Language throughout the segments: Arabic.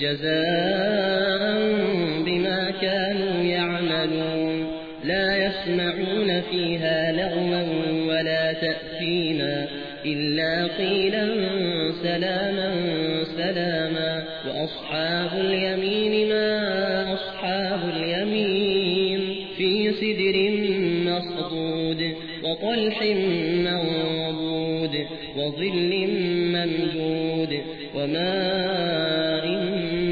جزاء بما كانوا يعملون. لا يسمعون فيها لغوا ولا تأثيما إلا قيلا سلاما سلاما. وأصحاب اليمين ما أصحاب اليمين في سدر مصدود وطلح منضود وظل ممدود وماء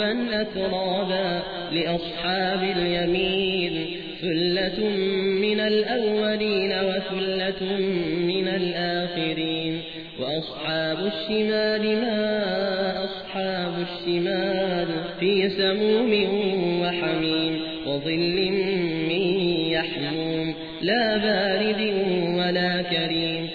عربا أترابا لأصحاب اليمين ثلة من الأولين وثلة من الآخرين. وأصحاب الشمال ما أصحاب الشمال في سموم وحميم وظل من يحموم. لا بارد ولا كريم.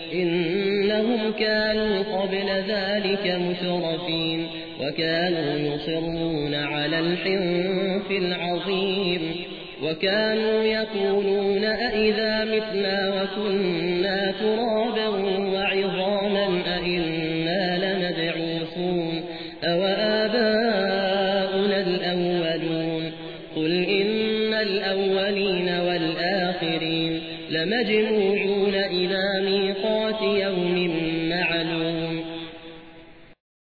إنهم كانوا قبل ذلك مشرفين وكانوا يصرون على الحنف العظيم وكانوا يقولون أئذا متنا وكنا ترابا وعظاما أئنا لمبعوثون أو آباؤنا الأولون قل إن الأولين والآخرين لمجموعون إلى ميقات يوم